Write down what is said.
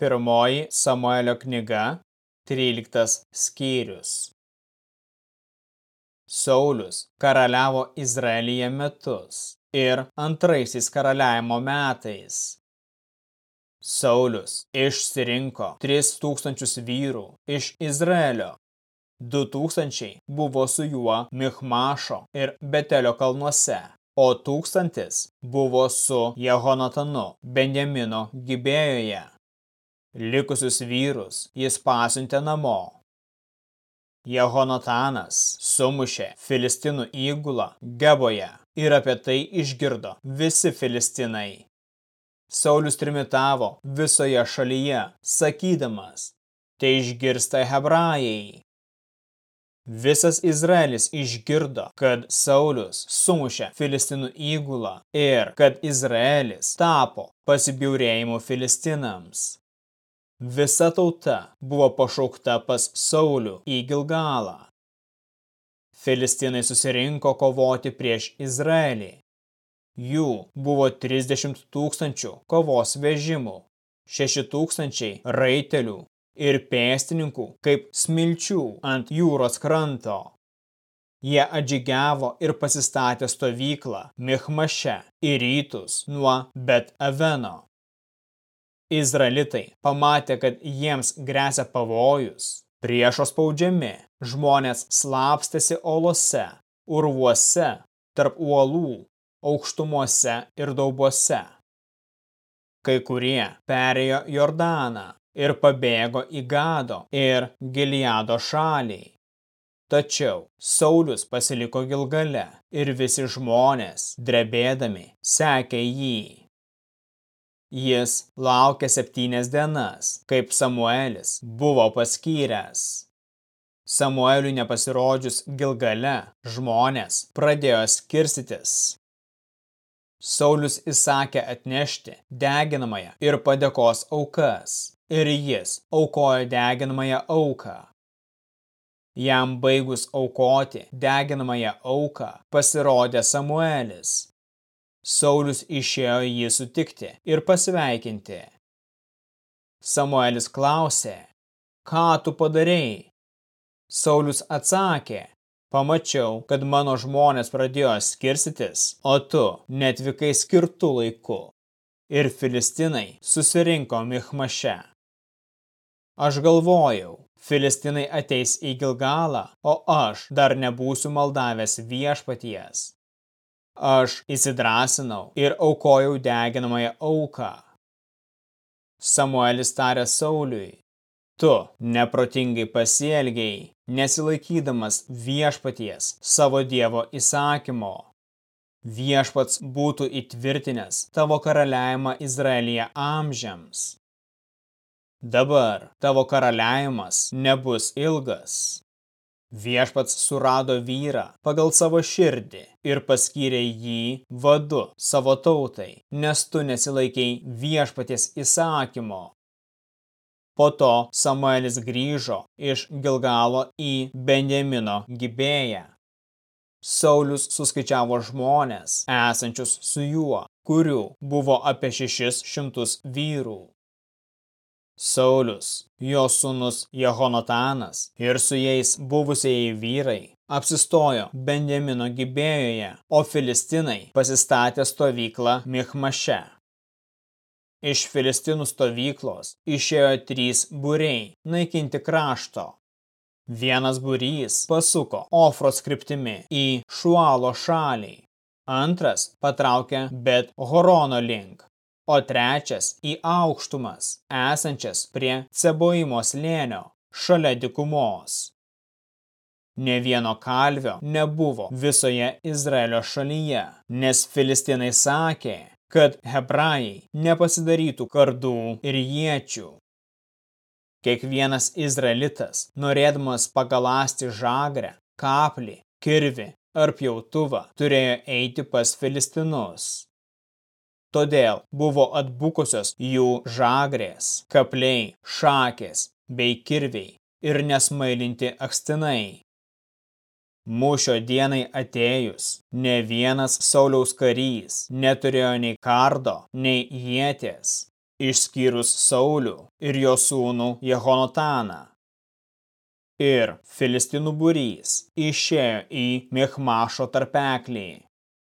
Pirmoji Samuelio knyga, 13 skyrius. Saulius karaliavo Izraelyje metus ir antraisiais karaliavimo metais. Saulius išsirinko 3000 vyrų iš Izraelio. 2000 buvo su juo Michmašo ir Betelio kalnuose, o tūkstantis buvo su Jehonatanu Benjamino Gibėjoje. Likusius vyrus jis pasiuntė namo. Jehonatanas sumušė Filistinų įgulą Geboje ir apie tai išgirdo visi Filistinai. Saulius trimitavo visoje šalyje, sakydamas, tai išgirsta hebrajai. Visas Izraelis išgirdo, kad Saulius sumušė Filistinų įgulą ir kad Izraelis tapo pasibjaurėjimu Filistinams. Visa tauta buvo pašaukta pas Saulių į Gilgalą. Filistinai susirinko kovoti prieš Izraelį. Jų buvo 30 tūkstančių kovos vežimų, 6 tūkstančiai raitelių ir pėstininkų kaip smilčių ant jūros kranto. Jie atžygiavo ir pasistatė stovyklą Michmaše į rytus nuo Bet Aveno. Izraelitai pamatė, kad jiems grėsia pavojus. Priešo spaudžiami, žmonės slapstėsi olose, urvuose, tarp uolų, aukštumuose ir daubuose. Kai kurie perėjo Jordaną ir pabėgo į Gado ir Giliado šalį. Tačiau Saulius pasiliko Gilgale ir visi žmonės, drebėdami, sekė jį. Jis laukė septynias dienas, kaip Samuelis buvo paskyręs. Samueliui nepasirodžius Gilgale, žmonės pradėjo skirstytis. Saulius įsakė atnešti deginamąją ir padėkos aukas, ir jis aukojo deginamąją auką. Jam baigus aukoti deginamąją auką pasirodė Samuelis, Saulius išėjo jį sutikti ir pasveikinti. Samuelis klausė, ką tu padarėjai? Saulius atsakė, pamačiau, kad mano žmonės pradėjo skirstytis, o tu netvykai skirtų laiku. Ir filistinai susirinko Michmaše. Aš galvojau, filistinai ateis į Gilgalą, o aš dar nebūsiu maldavęs viešpaties. Aš įsidrasinau ir aukojau deginamąją auką. Samuelis tarė Sauliui, tu neprotingai pasielgiai, nesilaikydamas viešpaties savo dievo įsakymo. Viešpats būtų įtvirtinęs tavo karaliavimą Izraelyje amžiams. Dabar tavo karaliavimas nebus ilgas. Viešpats surado vyrą pagal savo širdį ir paskyrė jį vadu savo tautai, nes tu nesilaikiai viešpaties įsakymo. Po to Samuelis grįžo iš Gilgalo į Benjamino gibėją. Saulius suskaičiavo žmonės, esančius su juo, kurių buvo apie šešis šimtus vyrų. Saulius, jo sūnus Jehonatanas ir su jais buvusieji vyrai apsistojo Benjamino gibėjoje, o filistinai pasistatė stovyklą Michmaše. Iš filistinų stovyklos išėjo trys būriai naikinti krašto. Vienas būrys pasuko Ofros kryptimi į Šualo šalį, antras patraukė Bet Horono link, o trečias į aukštumas, esančias prie Ceboimo slėnio, šalia dikumos. Ne vieno kalvio nebuvo visoje Izraelio šalyje, nes filistinai sakė, kad hebrajai nepasidarytų kardų ir iečių. Kiekvienas izraelitas, norėdamas pagalasti žagrę, kaplį, kirvi ar pjautuvą, turėjo eiti pas filistinus. Todėl buvo atbukusios jų žagrės, kapliai, šakės bei kirviai ir nesmailinti akstinai. Mūšio dienai atėjus, ne vienas Sauliaus karys neturėjo nei kardo, nei jėties išskyrus Saulių ir jo sūnų Jehonotaną. Ir filistinų būrys išėjo į Michmašo tarpeklį